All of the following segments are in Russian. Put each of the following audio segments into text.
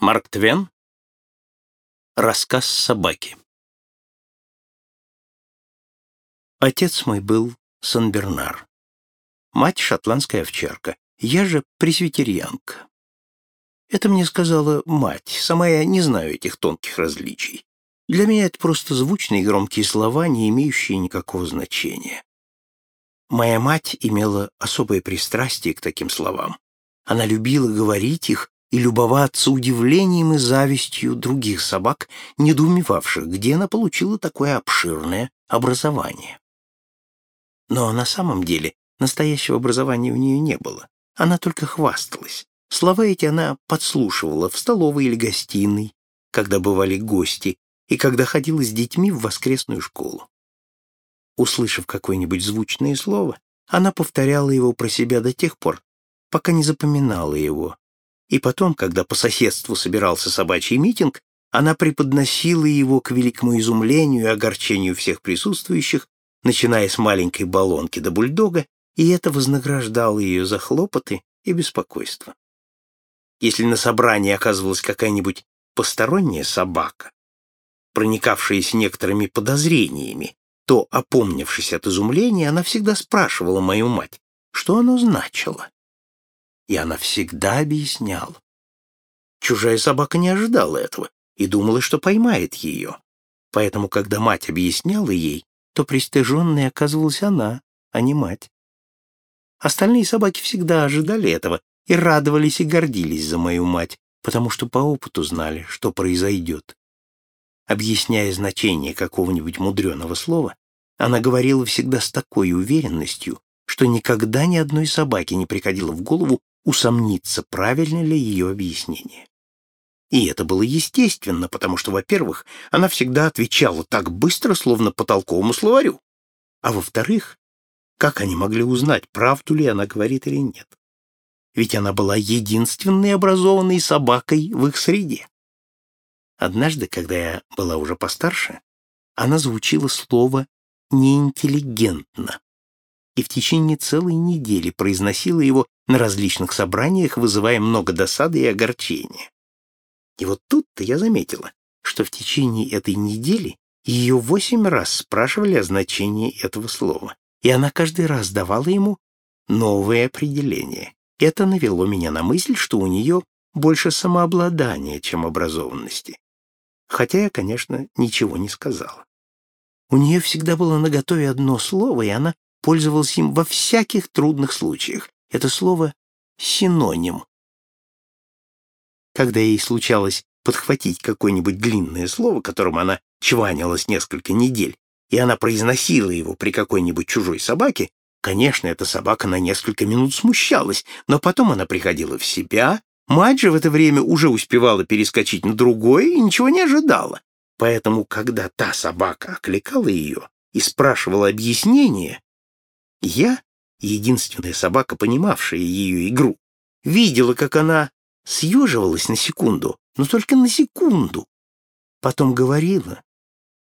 Марк Твен. Рассказ собаки. Отец мой был Сан-Бернар. Мать — шотландская овчарка. Я же пресвитерианка. Это мне сказала мать. Сама я не знаю этих тонких различий. Для меня это просто звучные громкие слова, не имеющие никакого значения. Моя мать имела особое пристрастие к таким словам. Она любила говорить их и любоваться удивлением и завистью других собак, недоумевавших, где она получила такое обширное образование. Но на самом деле настоящего образования у нее не было. Она только хвасталась. Слова эти она подслушивала в столовой или гостиной, когда бывали гости, и когда ходила с детьми в воскресную школу. Услышав какое-нибудь звучное слово, она повторяла его про себя до тех пор, пока не запоминала его, и потом, когда по соседству собирался собачий митинг, она преподносила его к великому изумлению и огорчению всех присутствующих, начиная с маленькой баллонки до бульдога, и это вознаграждало ее за хлопоты и беспокойство. Если на собрании оказывалась какая-нибудь посторонняя собака, проникавшаяся некоторыми подозрениями, то, опомнившись от изумления, она всегда спрашивала мою мать, что оно значило и она всегда объясняла. Чужая собака не ожидала этого и думала, что поймает ее. Поэтому, когда мать объясняла ей, то пристыженной оказывалась она, а не мать. Остальные собаки всегда ожидали этого и радовались и гордились за мою мать, потому что по опыту знали, что произойдет. Объясняя значение какого-нибудь мудреного слова, она говорила всегда с такой уверенностью, что никогда ни одной собаке не приходило в голову усомниться, правильно ли ее объяснение. И это было естественно, потому что, во-первых, она всегда отвечала так быстро, словно по толковому словарю, а во-вторых, как они могли узнать, правду ли она говорит или нет? Ведь она была единственной образованной собакой в их среде. Однажды, когда я была уже постарше, она звучила слово «неинтеллигентно» и в течение целой недели произносила его на различных собраниях, вызывая много досады и огорчения. И вот тут-то я заметила, что в течение этой недели ее восемь раз спрашивали о значении этого слова, и она каждый раз давала ему новое определение. Это навело меня на мысль, что у нее больше самообладания, чем образованности. Хотя я, конечно, ничего не сказала. У нее всегда было наготове одно слово, и она пользовалась им во всяких трудных случаях, это слово «синоним». Когда ей случалось подхватить какое-нибудь длинное слово, которым она чванилась несколько недель, и она произносила его при какой-нибудь чужой собаке, конечно, эта собака на несколько минут смущалась, но потом она приходила в себя, мать же в это время уже успевала перескочить на другое и ничего не ожидала. Поэтому, когда та собака окликала ее и спрашивала объяснение, я единственная собака, понимавшая ее игру, видела, как она съеживалась на секунду, но только на секунду. Потом говорила,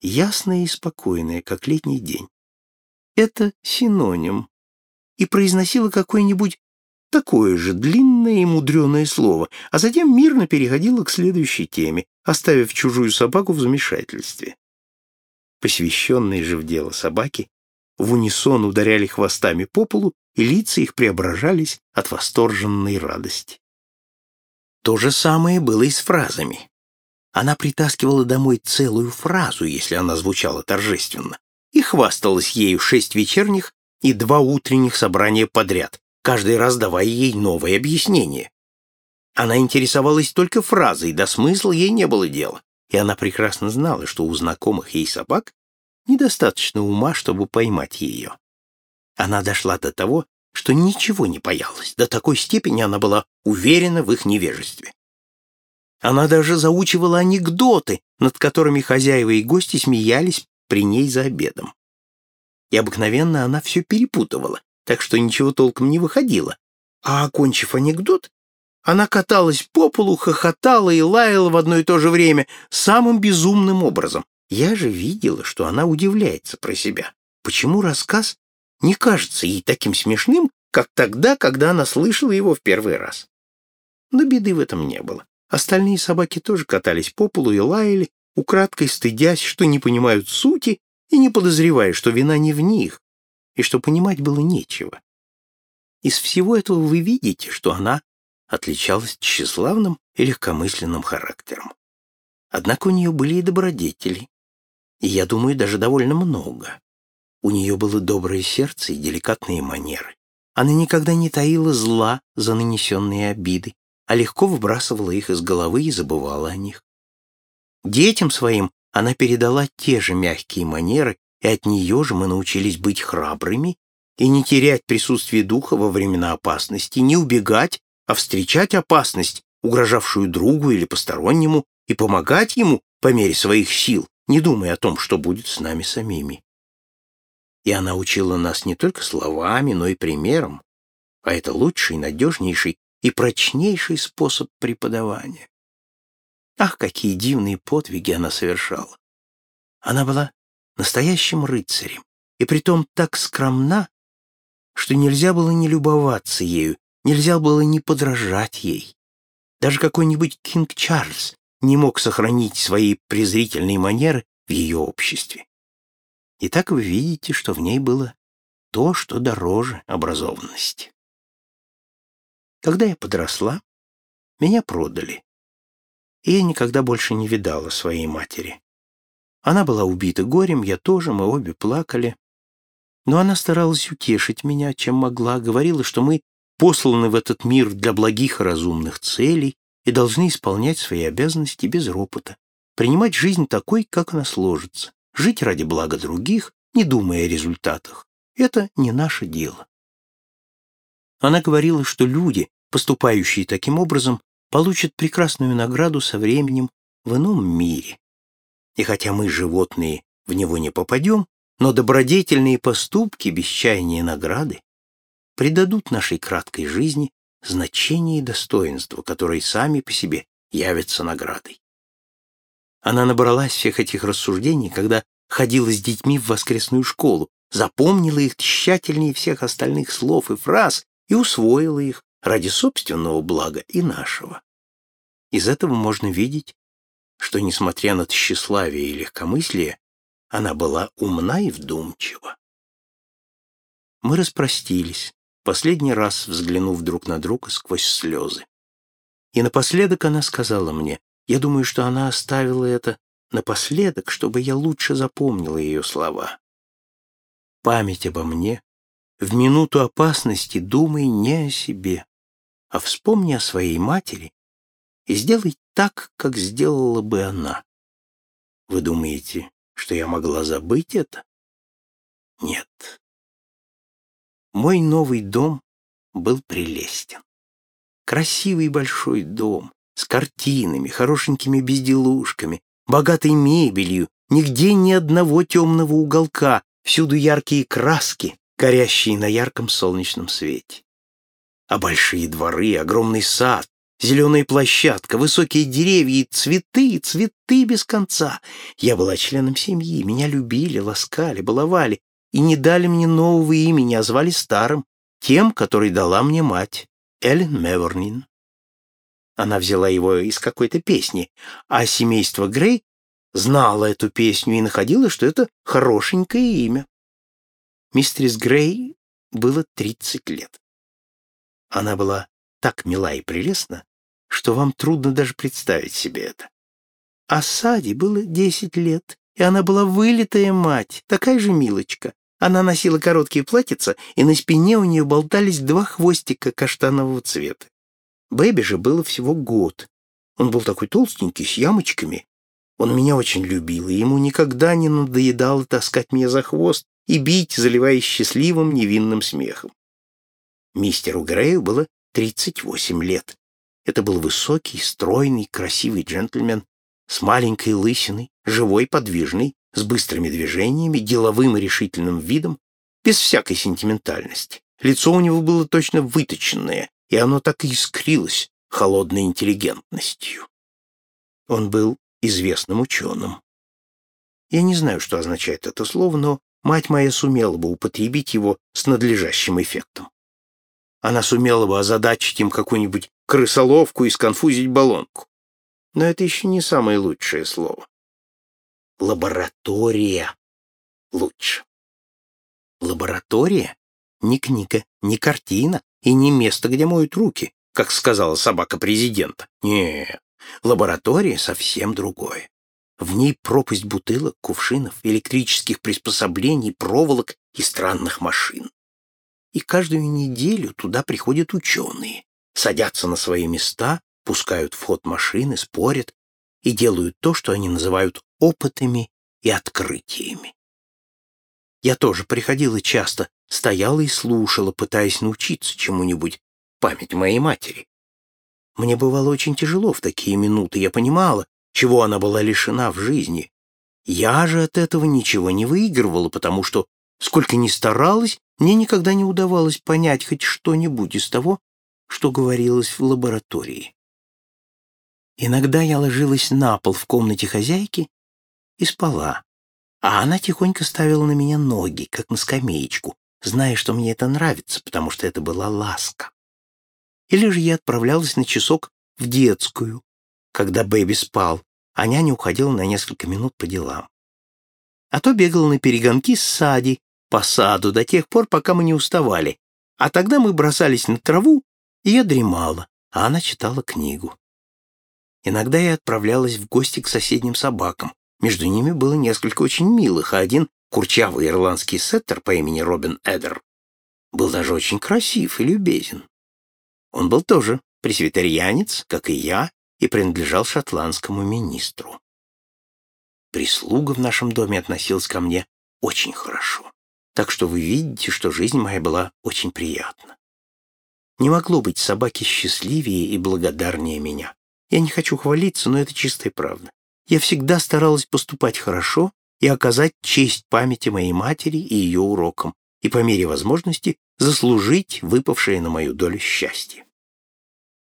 ясная и спокойная, как летний день. Это синоним. И произносила какое-нибудь такое же длинное и мудреное слово, а затем мирно переходила к следующей теме, оставив чужую собаку в замешательстве. Посвященные же в дело собаки в унисон ударяли хвостами по полу, и лица их преображались от восторженной радости. То же самое было и с фразами. Она притаскивала домой целую фразу, если она звучала торжественно, и хвасталась ею шесть вечерних и два утренних собрания подряд, каждый раз давая ей новое объяснение. Она интересовалась только фразой, до смысла ей не было дела, и она прекрасно знала, что у знакомых ей собак недостаточно ума, чтобы поймать ее. Она дошла до того, что ничего не боялась, до такой степени она была уверена в их невежестве. Она даже заучивала анекдоты, над которыми хозяева и гости смеялись при ней за обедом. И обыкновенно она все перепутывала, так что ничего толком не выходило. А, окончив анекдот, она каталась по полу, хохотала и лаяла в одно и то же время самым безумным образом, я же видела, что она удивляется про себя. Почему рассказ не кажется ей таким смешным, как тогда, когда она слышала его в первый раз? Но беды в этом не было. Остальные собаки тоже катались по полу и лаяли, украдкой стыдясь, что не понимают сути и не подозревая, что вина не в них, и что понимать было нечего. Из всего этого вы видите, что она отличалась тщеславным и легкомысленным характером. Однако у нее были и добродетели, и, я думаю, даже довольно много. У нее было доброе сердце и деликатные манеры. Она никогда не таила зла за нанесенные обиды, а легко выбрасывала их из головы и забывала о них. Детям своим она передала те же мягкие манеры, и от нее же мы научились быть храбрыми и не терять присутствие духа во времена опасности, не убегать, а встречать опасность, угрожавшую другу или постороннему, и помогать ему по мере своих сил, не думая о том, что будет с нами самими. И она учила нас не только словами, но и примером, а это лучший, надежнейший и прочнейший способ преподавания. Ах, какие дивные подвиги она совершала! Она была настоящим рыцарем, и притом так скромна, что нельзя было не любоваться ею, нельзя было не подражать ей. Даже какой-нибудь Кинг Чарльз не мог сохранить свои презрительные манеры в ее обществе. И так вы видите, что в ней было то, что дороже образованности. Когда я подросла, меня продали, и я никогда больше не видала своей матери. Она была убита горем, я тоже, мы обе плакали. Но она старалась утешить меня, чем могла, говорила, что мы посланы в этот мир для благих и разумных целей и должны исполнять свои обязанности без ропота, принимать жизнь такой, как она сложится, жить ради блага других, не думая о результатах. Это не наше дело. Она говорила, что люди, поступающие таким образом, получат прекрасную награду со временем в ином мире. И хотя мы, животные, в него не попадем, но добродетельные поступки без чаяния награды придадут нашей краткой жизни значение и достоинство, которые сами по себе явятся наградой. Она набралась всех этих рассуждений, когда ходила с детьми в воскресную школу, запомнила их тщательнее всех остальных слов и фраз и усвоила их ради собственного блага и нашего. Из этого можно видеть, что, несмотря на тщеславие и легкомыслие, она была умна и вдумчива. Мы распростились, последний раз взглянув друг на друга сквозь слезы. И напоследок она сказала мне, я думаю, что она оставила это напоследок, чтобы я лучше запомнила ее слова. Память обо мне, в минуту опасности думай не о себе, а вспомни о своей матери и сделай так, как сделала бы она. Вы думаете, что я могла забыть это? Нет. Мой новый дом был прелестен. Красивый большой дом с картинами, хорошенькими безделушками, богатой мебелью, нигде ни одного темного уголка, всюду яркие краски, горящие на ярком солнечном свете. А большие дворы, огромный сад, зеленая площадка, высокие деревья и цветы, цветы без конца. Я была членом семьи, меня любили, ласкали, баловали, и не дали мне нового имени, а звали старым, тем, который дала мне мать, Эллен Мевернин. Она взяла его из какой-то песни, а семейство Грей знало эту песню и находило, что это хорошенькое имя. Мистерис Грей было 30 лет. Она была так мила и прелестна, что вам трудно даже представить себе это. А Сади было 10 лет, и она была вылитая мать, такая же милочка. Она носила короткие платьица, и на спине у нее болтались два хвостика каштанового цвета. Бэби же было всего год. Он был такой толстенький, с ямочками. Он меня очень любил, и ему никогда не надоедало таскать меня за хвост и бить, заливаясь счастливым невинным смехом. Мистеру Грею было 38 лет. Это был высокий, стройный, красивый джентльмен с маленькой лысиной, живой, подвижный, с быстрыми движениями, деловым и решительным видом, без всякой сентиментальности. Лицо у него было точно выточенное, и оно так и искрилось холодной интеллигентностью. Он был известным ученым. Я не знаю, что означает это слово, но мать моя сумела бы употребить его с надлежащим эффектом. Она сумела бы озадачить им какую-нибудь крысоловку и сконфузить баллонку. Но это еще не самое лучшее слово. Лаборатория лучше. Лаборатория — не книга, не картина и не место, где моют руки, как сказала собака президента. Нет, лаборатория совсем другое. В ней пропасть бутылок, кувшинов, электрических приспособлений, проволок и странных машин. И каждую неделю туда приходят ученые, садятся на свои места, пускают в ход машины, спорят и делают то, что они называют опытами и открытиями. Я тоже приходила часто, стояла и слушала, пытаясь научиться чему-нибудь, память моей матери. Мне бывало очень тяжело в такие минуты, я понимала, чего она была лишена в жизни. Я же от этого ничего не выигрывала, потому что, сколько ни старалась, мне никогда не удавалось понять хоть что-нибудь из того, что говорилось в лаборатории. Иногда я ложилась на пол в комнате хозяйки и спала, а она тихонько ставила на меня ноги, как на скамеечку, зная, что мне это нравится, потому что это была ласка. Или же я отправлялась на часок в детскую, когда Бэби спал, а няня уходила на несколько минут по делам. А то бегала на перегонки с Сади по саду до тех пор, пока мы не уставали, а тогда мы бросались на траву, и я дремала, а она читала книгу. Иногда я отправлялась в гости к соседним собакам. Между ними было несколько очень милых, а один курчавый ирландский сеттер по имени Робин Эдер был даже очень красив и любезен. Он был тоже пресвитерианец, как и я, и принадлежал шотландскому министру. Прислуга в нашем доме относилась ко мне очень хорошо, так что вы видите, что жизнь моя была очень приятна. Не могло быть собаки счастливее и благодарнее меня. Я не хочу хвалиться, но это чистая правда. Я всегда старалась поступать хорошо и оказать честь памяти моей матери и ее урокам, и по мере возможности заслужить выпавшее на мою долю счастье.